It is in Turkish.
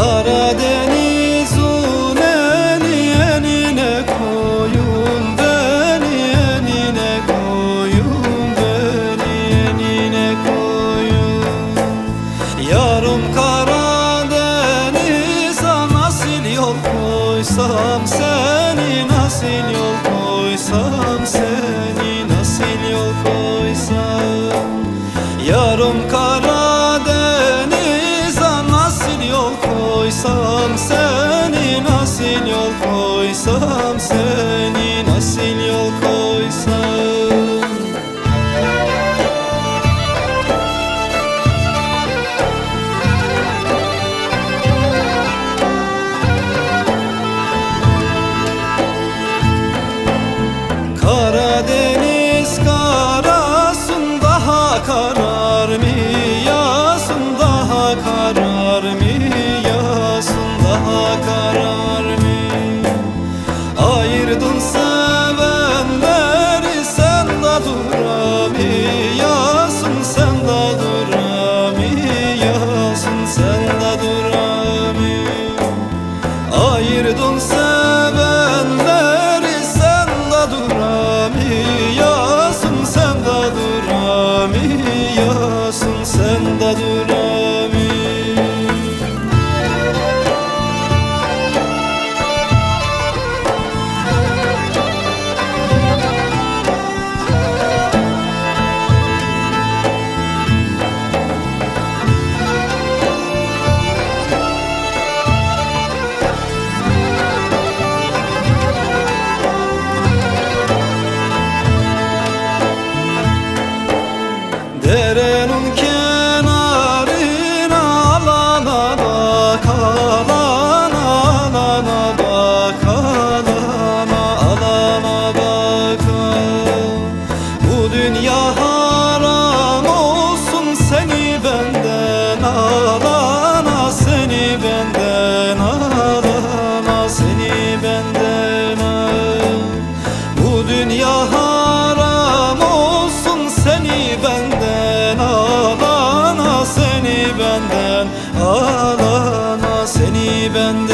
Karadeniz'un eni enine koyun beni enine koyun beni enine koyun Yarım Karadeniz'e nasıl yol koysam seni nasıl yol koysam koysam seni nasıl yol koysam seni karar mı Ayırdın sevenleri sen de duramıyorsun sen de duramıyorsun sen de duramıyorsun. Ayırdın sevenleri sen de duramıyorsun sen de duramıyorsun sen de duramıyorsun seni benden alana seni benden.